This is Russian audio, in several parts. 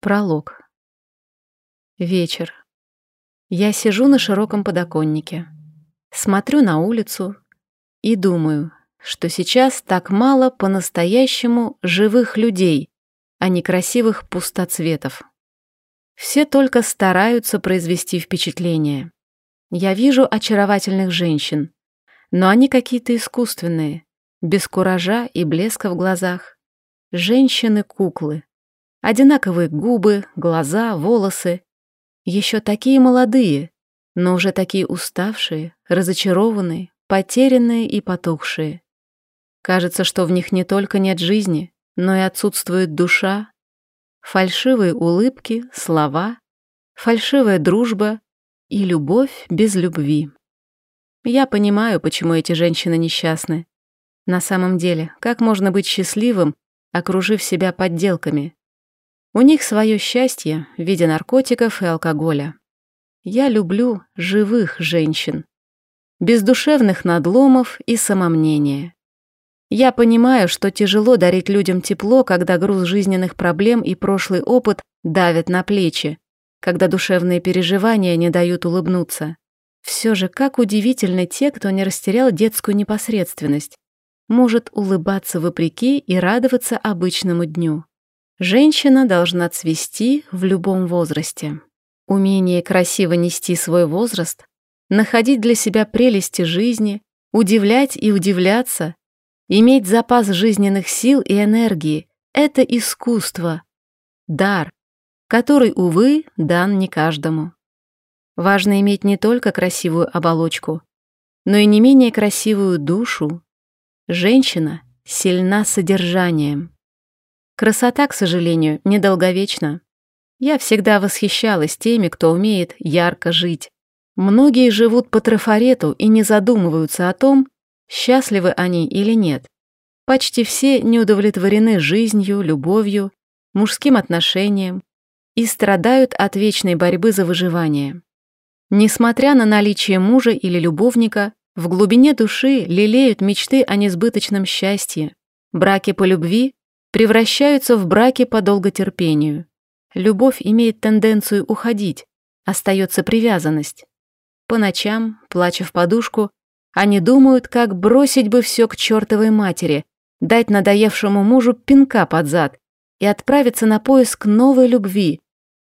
Пролог. Вечер. Я сижу на широком подоконнике, смотрю на улицу и думаю, что сейчас так мало по-настоящему живых людей, а не красивых пустоцветов. Все только стараются произвести впечатление. Я вижу очаровательных женщин, но они какие-то искусственные, без куража и блеска в глазах. Женщины-куклы. Одинаковые губы, глаза, волосы. Еще такие молодые, но уже такие уставшие, разочарованные, потерянные и потухшие. Кажется, что в них не только нет жизни, но и отсутствует душа. Фальшивые улыбки, слова, фальшивая дружба и любовь без любви. Я понимаю, почему эти женщины несчастны. На самом деле, как можно быть счастливым, окружив себя подделками? У них свое счастье в виде наркотиков и алкоголя. Я люблю живых женщин, бездушевных надломов и самомнения. Я понимаю, что тяжело дарить людям тепло, когда груз жизненных проблем и прошлый опыт давят на плечи, когда душевные переживания не дают улыбнуться. Все же, как удивительны те, кто не растерял детскую непосредственность, может улыбаться вопреки и радоваться обычному дню. Женщина должна цвести в любом возрасте. Умение красиво нести свой возраст, находить для себя прелести жизни, удивлять и удивляться, иметь запас жизненных сил и энергии — это искусство, дар, который, увы, дан не каждому. Важно иметь не только красивую оболочку, но и не менее красивую душу. Женщина сильна содержанием. Красота, к сожалению, недолговечна. Я всегда восхищалась теми, кто умеет ярко жить. Многие живут по трафарету и не задумываются о том, счастливы они или нет. Почти все не удовлетворены жизнью, любовью, мужским отношением и страдают от вечной борьбы за выживание. Несмотря на наличие мужа или любовника, в глубине души лелеют мечты о несбыточном счастье. Браки по любви превращаются в браки по долготерпению. Любовь имеет тенденцию уходить, остается привязанность. По ночам, плача в подушку, они думают, как бросить бы все к чертовой матери, дать надоевшему мужу пинка под зад и отправиться на поиск новой любви,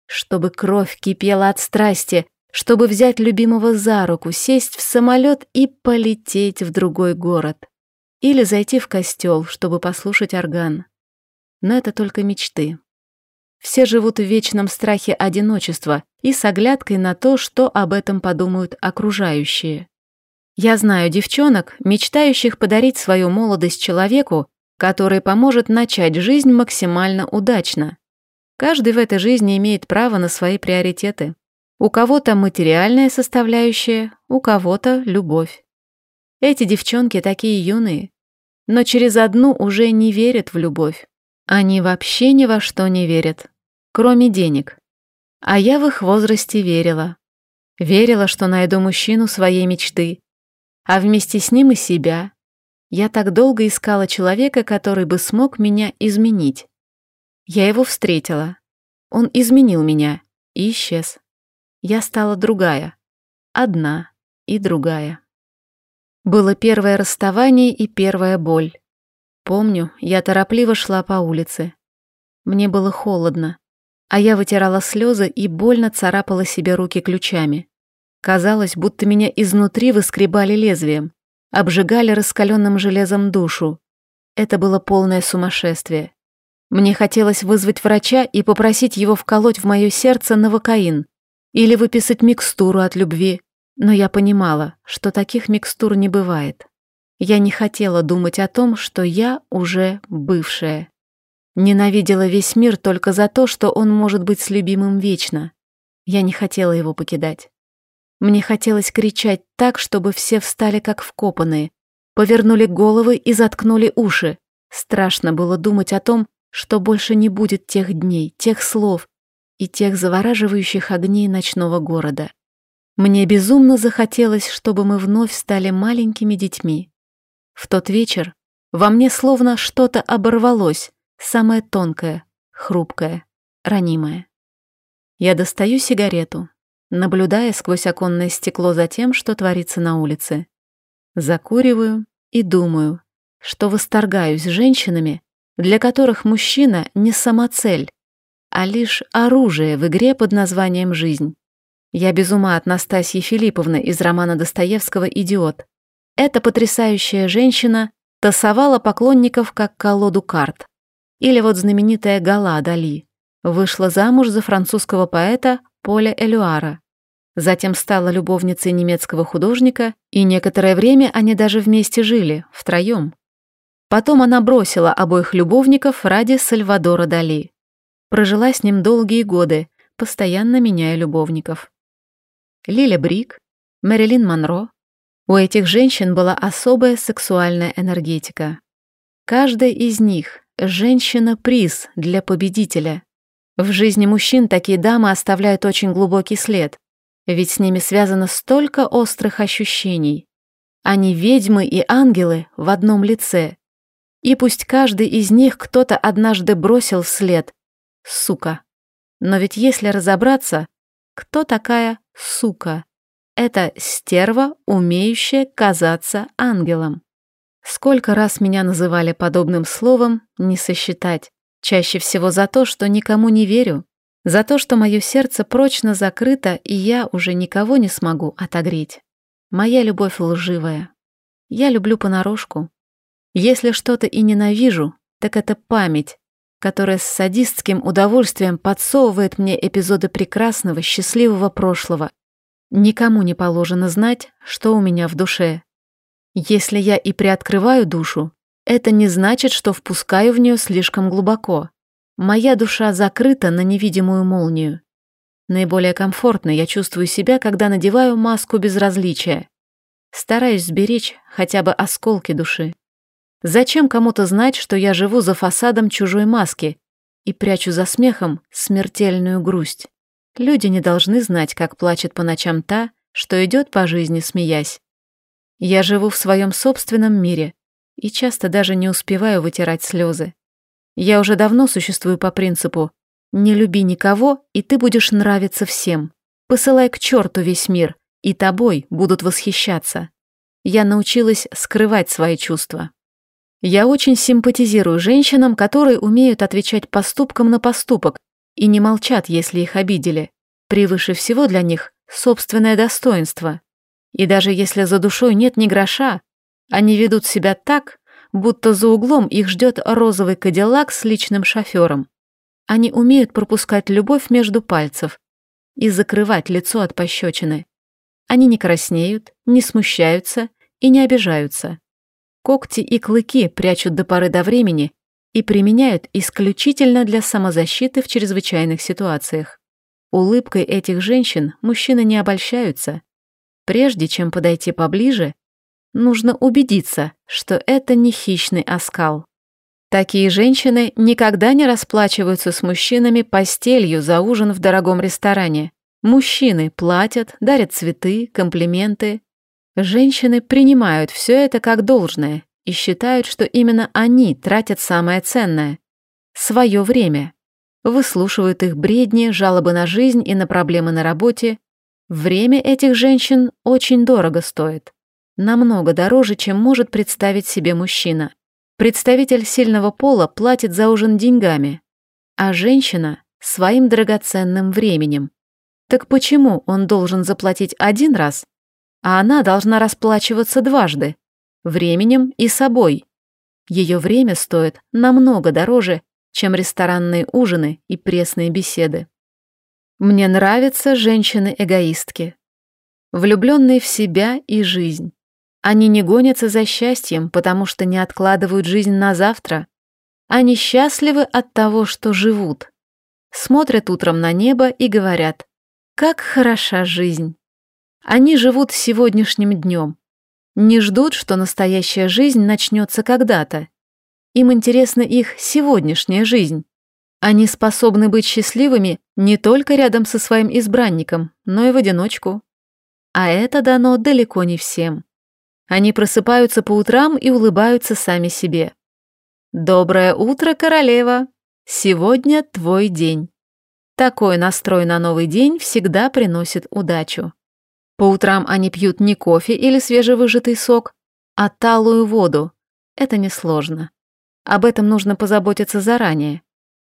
чтобы кровь кипела от страсти, чтобы взять любимого за руку, сесть в самолет и полететь в другой город. Или зайти в костел, чтобы послушать орган но это только мечты. Все живут в вечном страхе одиночества и с оглядкой на то, что об этом подумают окружающие. Я знаю девчонок, мечтающих подарить свою молодость человеку, который поможет начать жизнь максимально удачно. Каждый в этой жизни имеет право на свои приоритеты. У кого-то материальная составляющая, у кого-то любовь. Эти девчонки такие юные, но через одну уже не верят в любовь. Они вообще ни во что не верят, кроме денег. А я в их возрасте верила. Верила, что найду мужчину своей мечты, а вместе с ним и себя. Я так долго искала человека, который бы смог меня изменить. Я его встретила. Он изменил меня и исчез. Я стала другая. Одна и другая. Было первое расставание и первая боль. Помню, я торопливо шла по улице. Мне было холодно, а я вытирала слезы и больно царапала себе руки ключами. Казалось, будто меня изнутри выскребали лезвием, обжигали раскаленным железом душу. Это было полное сумасшествие. Мне хотелось вызвать врача и попросить его вколоть в мое сердце новокаин или выписать микстуру от любви, но я понимала, что таких микстур не бывает. Я не хотела думать о том, что я уже бывшая. Ненавидела весь мир только за то, что он может быть с любимым вечно. Я не хотела его покидать. Мне хотелось кричать так, чтобы все встали как вкопанные, повернули головы и заткнули уши. Страшно было думать о том, что больше не будет тех дней, тех слов и тех завораживающих огней ночного города. Мне безумно захотелось, чтобы мы вновь стали маленькими детьми. В тот вечер во мне словно что-то оборвалось, самое тонкое, хрупкое. ранимое. Я достаю сигарету, наблюдая сквозь оконное стекло за тем, что творится на улице. Закуриваю и думаю, что восторгаюсь женщинами, для которых мужчина не самоцель, а лишь оружие в игре под названием «Жизнь». Я без ума от Настасьи Филипповны из романа Достоевского «Идиот». Эта потрясающая женщина тасовала поклонников как колоду карт. Или вот знаменитая Гала Дали вышла замуж за французского поэта Поля Элюара. Затем стала любовницей немецкого художника, и некоторое время они даже вместе жили, втроем. Потом она бросила обоих любовников ради Сальвадора Дали. Прожила с ним долгие годы, постоянно меняя любовников. Лиля Брик, Мэрилин Монро. У этих женщин была особая сексуальная энергетика. Каждая из них — женщина-приз для победителя. В жизни мужчин такие дамы оставляют очень глубокий след, ведь с ними связано столько острых ощущений. Они ведьмы и ангелы в одном лице. И пусть каждый из них кто-то однажды бросил вслед. Сука. Но ведь если разобраться, кто такая сука? Это стерва, умеющая казаться ангелом. Сколько раз меня называли подобным словом, не сосчитать. Чаще всего за то, что никому не верю, за то, что мое сердце прочно закрыто, и я уже никого не смогу отогреть. Моя любовь лживая. Я люблю понарошку. Если что-то и ненавижу, так это память, которая с садистским удовольствием подсовывает мне эпизоды прекрасного, счастливого прошлого. Никому не положено знать, что у меня в душе. Если я и приоткрываю душу, это не значит, что впускаю в нее слишком глубоко. Моя душа закрыта на невидимую молнию. Наиболее комфортно я чувствую себя, когда надеваю маску безразличия. Стараюсь сберечь хотя бы осколки души. Зачем кому-то знать, что я живу за фасадом чужой маски и прячу за смехом смертельную грусть? Люди не должны знать, как плачет по ночам та, что идет по жизни, смеясь. Я живу в своем собственном мире, и часто даже не успеваю вытирать слезы. Я уже давно существую по принципу «не люби никого, и ты будешь нравиться всем. Посылай к черту весь мир, и тобой будут восхищаться». Я научилась скрывать свои чувства. Я очень симпатизирую женщинам, которые умеют отвечать поступком на поступок и не молчат, если их обидели. Превыше всего для них собственное достоинство. И даже если за душой нет ни гроша, они ведут себя так, будто за углом их ждет розовый кадиллак с личным шофером. Они умеют пропускать любовь между пальцев и закрывать лицо от пощечины. Они не краснеют, не смущаются и не обижаются. Когти и клыки прячут до поры до времени и применяют исключительно для самозащиты в чрезвычайных ситуациях. Улыбкой этих женщин мужчины не обольщаются. Прежде чем подойти поближе, нужно убедиться, что это не хищный оскал. Такие женщины никогда не расплачиваются с мужчинами постелью за ужин в дорогом ресторане. Мужчины платят, дарят цветы, комплименты. Женщины принимают все это как должное и считают, что именно они тратят самое ценное — свое время. Выслушивают их бредни, жалобы на жизнь и на проблемы на работе. Время этих женщин очень дорого стоит намного дороже, чем может представить себе мужчина. Представитель сильного пола платит за ужин деньгами, а женщина — своим драгоценным временем. Так почему он должен заплатить один раз, а она должна расплачиваться дважды, временем и собой? Ее время стоит намного дороже, чем ресторанные ужины и пресные беседы. Мне нравятся женщины-эгоистки, влюбленные в себя и жизнь. Они не гонятся за счастьем, потому что не откладывают жизнь на завтра. Они счастливы от того, что живут. Смотрят утром на небо и говорят, как хороша жизнь. Они живут сегодняшним днем. Не ждут, что настоящая жизнь начнется когда-то. Им интересна их сегодняшняя жизнь. Они способны быть счастливыми не только рядом со своим избранником, но и в одиночку. А это дано далеко не всем. Они просыпаются по утрам и улыбаются сами себе. «Доброе утро, королева! Сегодня твой день. Такой настрой на новый день всегда приносит удачу. По утрам они пьют не кофе или свежевыжатый сок, а талую воду. Это несложно. Об этом нужно позаботиться заранее.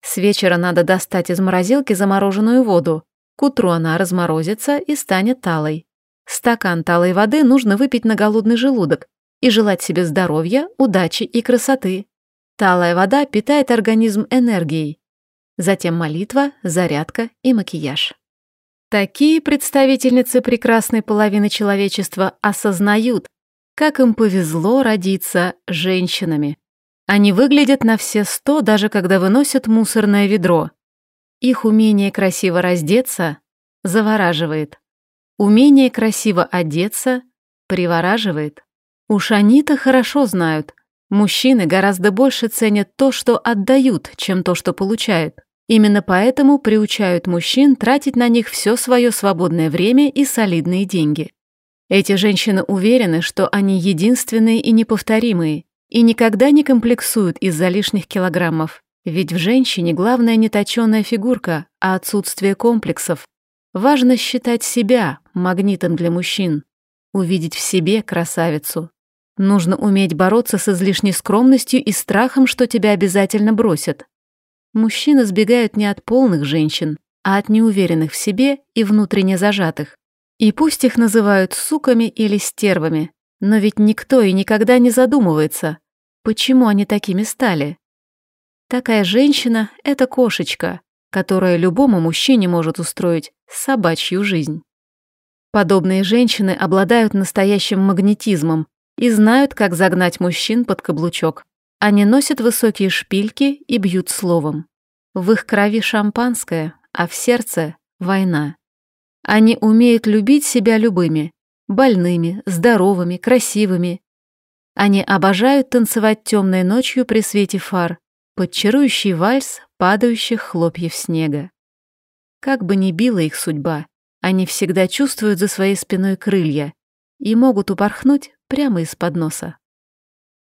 С вечера надо достать из морозилки замороженную воду. К утру она разморозится и станет талой. Стакан талой воды нужно выпить на голодный желудок и желать себе здоровья, удачи и красоты. Талая вода питает организм энергией. Затем молитва, зарядка и макияж. Такие представительницы прекрасной половины человечества осознают, как им повезло родиться женщинами. Они выглядят на все сто, даже когда выносят мусорное ведро. Их умение красиво раздеться завораживает. Умение красиво одеться привораживает. Уж они-то хорошо знают, мужчины гораздо больше ценят то, что отдают, чем то, что получают. Именно поэтому приучают мужчин тратить на них все свое свободное время и солидные деньги. Эти женщины уверены, что они единственные и неповторимые, и никогда не комплексуют из-за лишних килограммов. Ведь в женщине главная не точёная фигурка, а отсутствие комплексов. Важно считать себя магнитом для мужчин, увидеть в себе красавицу. Нужно уметь бороться с излишней скромностью и страхом, что тебя обязательно бросят. Мужчины сбегают не от полных женщин, а от неуверенных в себе и внутренне зажатых. И пусть их называют суками или стервами, но ведь никто и никогда не задумывается, почему они такими стали. Такая женщина — это кошечка, которая любому мужчине может устроить собачью жизнь. Подобные женщины обладают настоящим магнетизмом и знают, как загнать мужчин под каблучок. Они носят высокие шпильки и бьют словом. В их крови шампанское, а в сердце — война. Они умеют любить себя любыми, больными, здоровыми, красивыми. Они обожают танцевать темной ночью при свете фар, под чарующий вальс падающих хлопьев снега. Как бы ни била их судьба, они всегда чувствуют за своей спиной крылья и могут упорхнуть прямо из-под носа.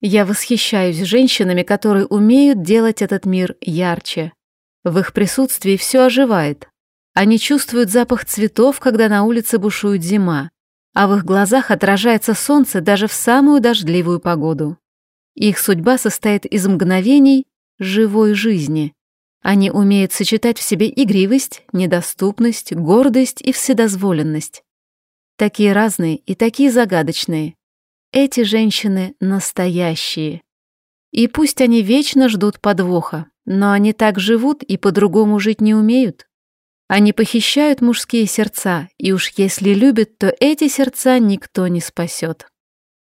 Я восхищаюсь женщинами, которые умеют делать этот мир ярче. В их присутствии все оживает. Они чувствуют запах цветов, когда на улице бушует зима, а в их глазах отражается солнце даже в самую дождливую погоду. Их судьба состоит из мгновений живой жизни. Они умеют сочетать в себе игривость, недоступность, гордость и вседозволенность. Такие разные и такие загадочные, эти женщины настоящие. И пусть они вечно ждут подвоха, но они так живут и по-другому жить не умеют. Они похищают мужские сердца, и уж если любят, то эти сердца никто не спасет.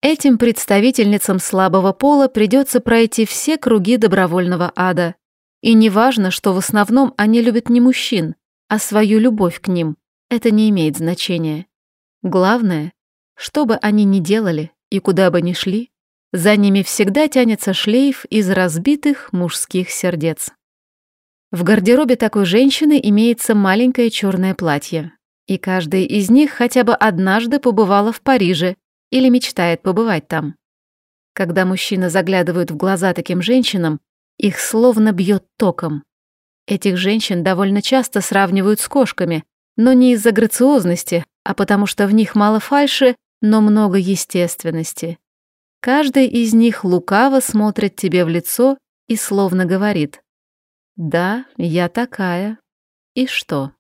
Этим представительницам слабого пола придется пройти все круги добровольного ада. И не важно, что в основном они любят не мужчин, а свою любовь к ним. Это не имеет значения. Главное, что бы они ни делали, и куда бы ни шли, за ними всегда тянется шлейф из разбитых мужских сердец. В гардеробе такой женщины имеется маленькое черное платье, и каждая из них хотя бы однажды побывала в Париже или мечтает побывать там. Когда мужчины заглядывают в глаза таким женщинам, их словно бьет током. Этих женщин довольно часто сравнивают с кошками, но не из-за грациозности, а потому что в них мало фальши но много естественности. Каждый из них лукаво смотрит тебе в лицо и словно говорит «Да, я такая. И что?»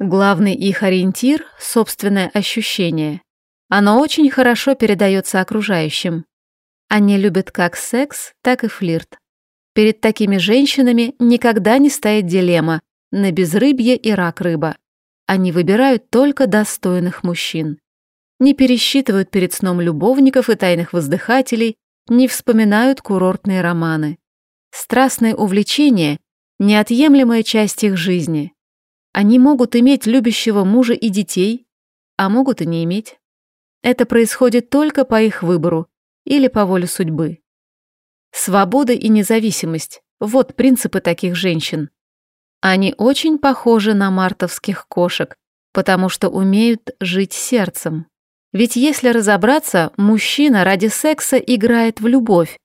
Главный их ориентир — собственное ощущение. Оно очень хорошо передается окружающим. Они любят как секс, так и флирт. Перед такими женщинами никогда не стоит дилемма на безрыбье и рак рыба. Они выбирают только достойных мужчин не пересчитывают перед сном любовников и тайных воздыхателей, не вспоминают курортные романы. Страстное увлечение — неотъемлемая часть их жизни. Они могут иметь любящего мужа и детей, а могут и не иметь. Это происходит только по их выбору или по воле судьбы. Свобода и независимость — вот принципы таких женщин. Они очень похожи на мартовских кошек, потому что умеют жить сердцем. Ведь если разобраться, мужчина ради секса играет в любовь,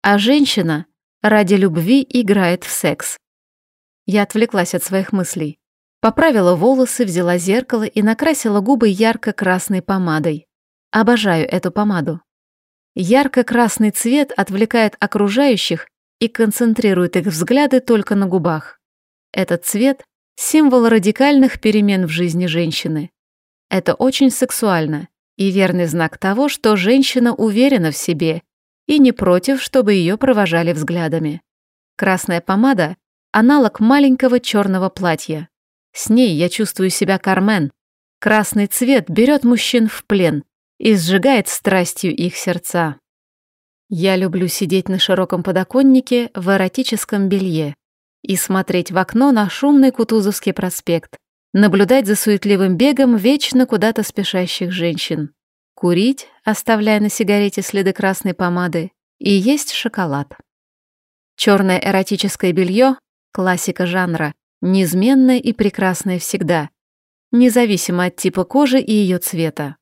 а женщина ради любви играет в секс. Я отвлеклась от своих мыслей. Поправила волосы, взяла зеркало и накрасила губы ярко-красной помадой. Обожаю эту помаду. Ярко-красный цвет отвлекает окружающих и концентрирует их взгляды только на губах. Этот цвет – символ радикальных перемен в жизни женщины. Это очень сексуально и верный знак того, что женщина уверена в себе и не против, чтобы ее провожали взглядами. Красная помада – аналог маленького черного платья. С ней я чувствую себя Кармен. Красный цвет берет мужчин в плен и сжигает страстью их сердца. Я люблю сидеть на широком подоконнике в эротическом белье и смотреть в окно на шумный Кутузовский проспект, наблюдать за суетливым бегом вечно куда-то спешащих женщин, курить, оставляя на сигарете следы красной помады, и есть шоколад. Черное эротическое белье — классика жанра, неизменное и прекрасное всегда, независимо от типа кожи и ее цвета.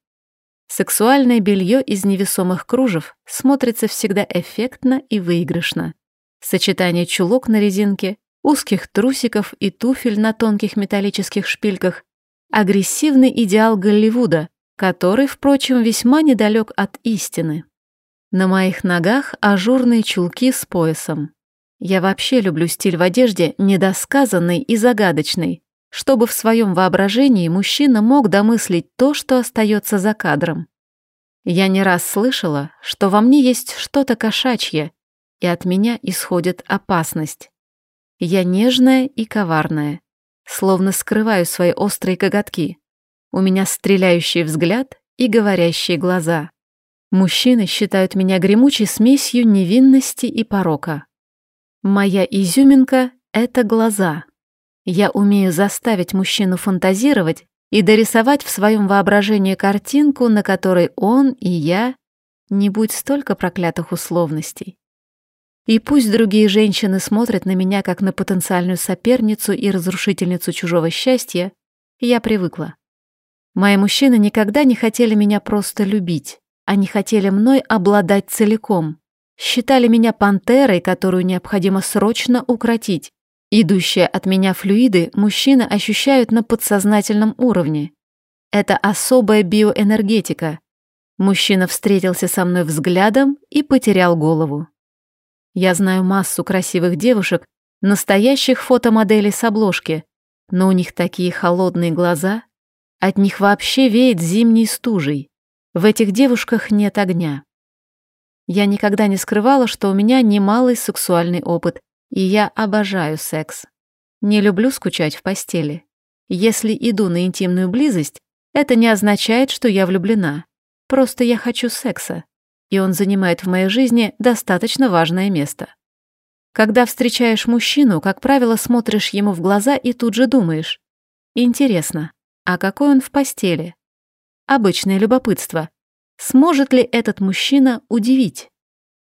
Сексуальное белье из невесомых кружев смотрится всегда эффектно и выигрышно. Сочетание чулок на резинке узких трусиков и туфель на тонких металлических шпильках, агрессивный идеал Голливуда, который, впрочем, весьма недалек от истины. На моих ногах ажурные чулки с поясом. Я вообще люблю стиль в одежде недосказанный и загадочный, чтобы в своем воображении мужчина мог домыслить то, что остается за кадром. Я не раз слышала, что во мне есть что-то кошачье, и от меня исходит опасность. Я нежная и коварная, словно скрываю свои острые коготки. У меня стреляющий взгляд и говорящие глаза. Мужчины считают меня гремучей смесью невинности и порока. Моя изюминка — это глаза. Я умею заставить мужчину фантазировать и дорисовать в своем воображении картинку, на которой он и я не будь столько проклятых условностей. И пусть другие женщины смотрят на меня как на потенциальную соперницу и разрушительницу чужого счастья, я привыкла. Мои мужчины никогда не хотели меня просто любить, они хотели мной обладать целиком, считали меня пантерой, которую необходимо срочно укротить. Идущие от меня флюиды мужчины ощущают на подсознательном уровне. Это особая биоэнергетика. Мужчина встретился со мной взглядом и потерял голову. Я знаю массу красивых девушек, настоящих фотомоделей с обложки, но у них такие холодные глаза, от них вообще веет зимней стужей. В этих девушках нет огня. Я никогда не скрывала, что у меня немалый сексуальный опыт, и я обожаю секс. Не люблю скучать в постели. Если иду на интимную близость, это не означает, что я влюблена. Просто я хочу секса и он занимает в моей жизни достаточно важное место. Когда встречаешь мужчину, как правило, смотришь ему в глаза и тут же думаешь. Интересно, а какой он в постели? Обычное любопытство. Сможет ли этот мужчина удивить?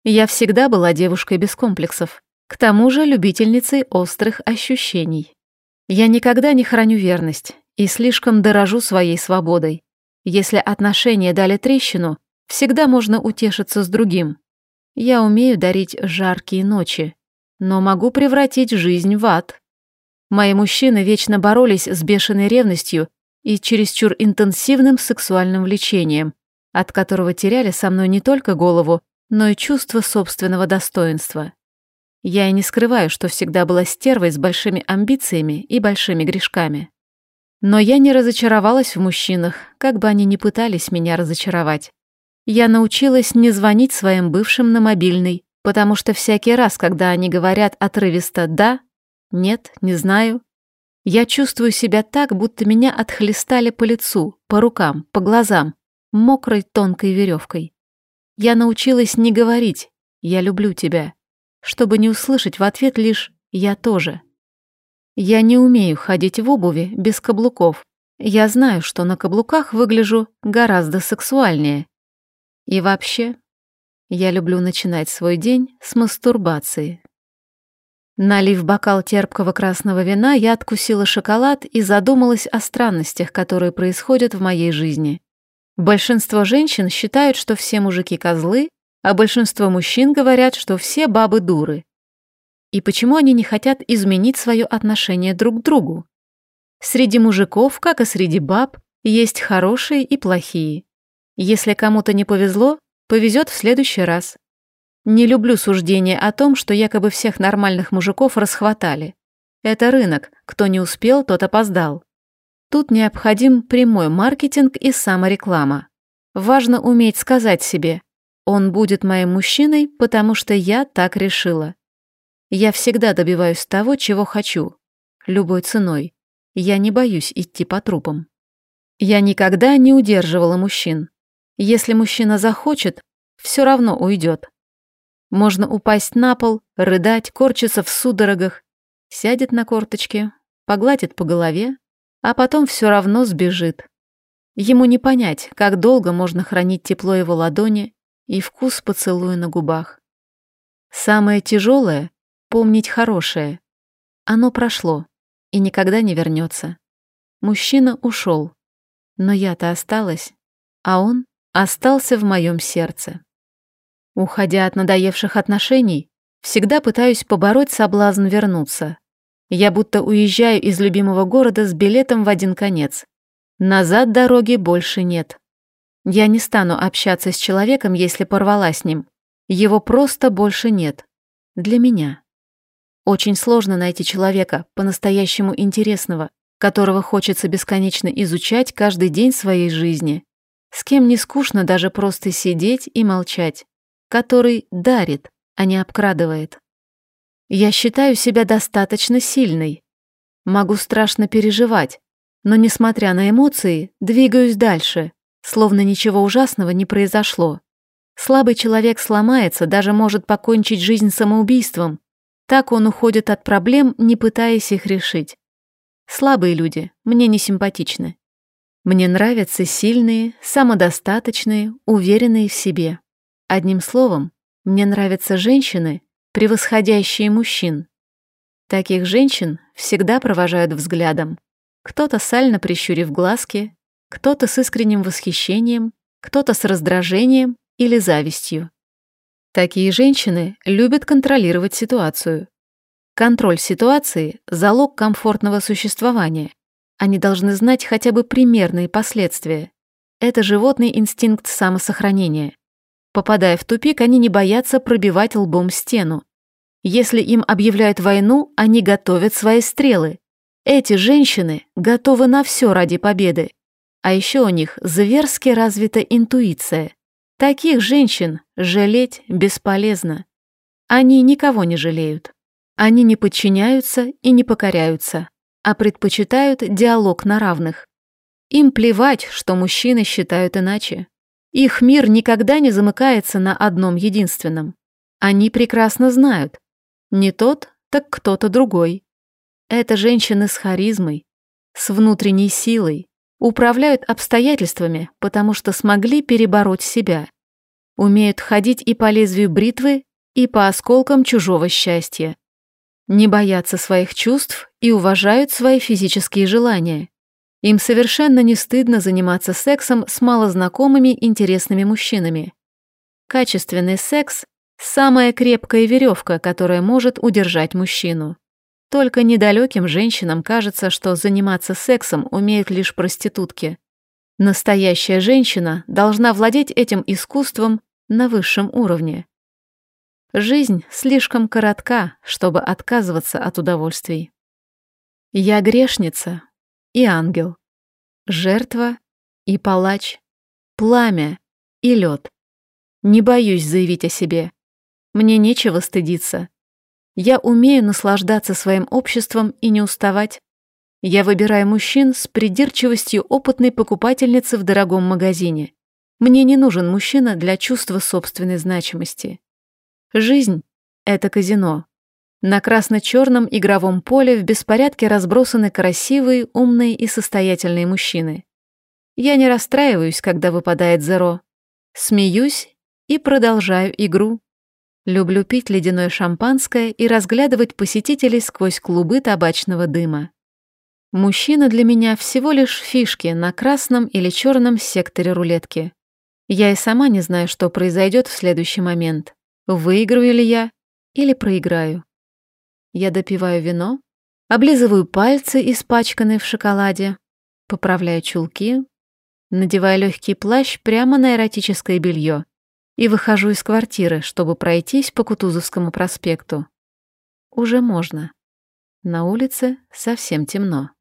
Я всегда была девушкой без комплексов, к тому же любительницей острых ощущений. Я никогда не храню верность и слишком дорожу своей свободой. Если отношения дали трещину, Всегда можно утешиться с другим. Я умею дарить жаркие ночи, но могу превратить жизнь в ад. Мои мужчины вечно боролись с бешеной ревностью и чересчур интенсивным сексуальным влечением, от которого теряли со мной не только голову, но и чувство собственного достоинства. Я и не скрываю, что всегда была стервой с большими амбициями и большими грешками. Но я не разочаровалась в мужчинах, как бы они ни пытались меня разочаровать. Я научилась не звонить своим бывшим на мобильный, потому что всякий раз, когда они говорят отрывисто «да», «нет», «не знаю», я чувствую себя так, будто меня отхлестали по лицу, по рукам, по глазам, мокрой тонкой веревкой. Я научилась не говорить «я люблю тебя», чтобы не услышать в ответ лишь «я тоже». Я не умею ходить в обуви без каблуков. Я знаю, что на каблуках выгляжу гораздо сексуальнее, и вообще, я люблю начинать свой день с мастурбации. Налив бокал терпкого красного вина, я откусила шоколад и задумалась о странностях, которые происходят в моей жизни. Большинство женщин считают, что все мужики козлы, а большинство мужчин говорят, что все бабы дуры. И почему они не хотят изменить свое отношение друг к другу? Среди мужиков, как и среди баб, есть хорошие и плохие. Если кому-то не повезло, повезет в следующий раз. Не люблю суждения о том, что якобы всех нормальных мужиков расхватали. Это рынок, кто не успел, тот опоздал. Тут необходим прямой маркетинг и самореклама. Важно уметь сказать себе «он будет моим мужчиной, потому что я так решила». Я всегда добиваюсь того, чего хочу, любой ценой. Я не боюсь идти по трупам. Я никогда не удерживала мужчин. Если мужчина захочет, все равно уйдет. Можно упасть на пол, рыдать, корчиться в судорогах, сядет на корточки, погладит по голове, а потом все равно сбежит. Ему не понять, как долго можно хранить тепло его ладони и вкус поцелуя на губах. Самое тяжелое — помнить хорошее. Оно прошло и никогда не вернется. Мужчина ушел, но я-то осталась, а он остался в моем сердце. Уходя от надоевших отношений, всегда пытаюсь побороть соблазн вернуться. Я будто уезжаю из любимого города с билетом в один конец. Назад дороги больше нет. Я не стану общаться с человеком, если порвала с ним. Его просто больше нет. Для меня. Очень сложно найти человека, по-настоящему интересного, которого хочется бесконечно изучать каждый день своей жизни. С кем не скучно даже просто сидеть и молчать. Который дарит, а не обкрадывает. Я считаю себя достаточно сильной. Могу страшно переживать, но, несмотря на эмоции, двигаюсь дальше, словно ничего ужасного не произошло. Слабый человек сломается, даже может покончить жизнь самоубийством. Так он уходит от проблем, не пытаясь их решить. Слабые люди мне не симпатичны. Мне нравятся сильные, самодостаточные, уверенные в себе. Одним словом, мне нравятся женщины, превосходящие мужчин. Таких женщин всегда провожают взглядом. Кто-то сально прищурив глазки, кто-то с искренним восхищением, кто-то с раздражением или завистью. Такие женщины любят контролировать ситуацию. Контроль ситуации – залог комфортного существования. Они должны знать хотя бы примерные последствия. Это животный инстинкт самосохранения. Попадая в тупик, они не боятся пробивать лбом стену. Если им объявляют войну, они готовят свои стрелы. Эти женщины готовы на все ради победы. А еще у них зверски развита интуиция. Таких женщин жалеть бесполезно. Они никого не жалеют. Они не подчиняются и не покоряются, а предпочитают диалог на равных. Им плевать, что мужчины считают иначе. Их мир никогда не замыкается на одном единственном. Они прекрасно знают. Не тот, так кто-то другой. Это женщины с харизмой, с внутренней силой, управляют обстоятельствами, потому что смогли перебороть себя. Умеют ходить и по лезвию бритвы, и по осколкам чужого счастья. Не боятся своих чувств и уважают свои физические желания. Им совершенно не стыдно заниматься сексом с малознакомыми интересными мужчинами. Качественный секс – самая крепкая веревка, которая может удержать мужчину. Только недалеким женщинам кажется, что заниматься сексом умеют лишь проститутки. Настоящая женщина должна владеть этим искусством на высшем уровне. Жизнь слишком коротка, чтобы отказываться от удовольствий. Я грешница, и ангел, жертва и палач, пламя и лед. Не боюсь заявить о себе. Мне нечего стыдиться. Я умею наслаждаться своим обществом и не уставать. Я выбираю мужчин с придирчивостью опытной покупательницы в дорогом магазине. Мне не нужен мужчина для чувства собственной значимости. Жизнь — это казино. На красно-черном игровом поле в беспорядке разбросаны красивые, умные и состоятельные мужчины. Я не расстраиваюсь, когда выпадает зеро. Смеюсь и продолжаю игру. Люблю пить ледяное шампанское и разглядывать посетителей сквозь клубы табачного дыма. Мужчина для меня всего лишь фишки на красном или черном секторе рулетки. Я и сама не знаю, что произойдет в следующий момент. Выиграю ли я или проиграю. Я допиваю вино, облизываю пальцы, испачканные в шоколаде, поправляю чулки, надеваю легкий плащ прямо на эротическое белье и выхожу из квартиры, чтобы пройтись по Кутузовскому проспекту. Уже можно. На улице совсем темно.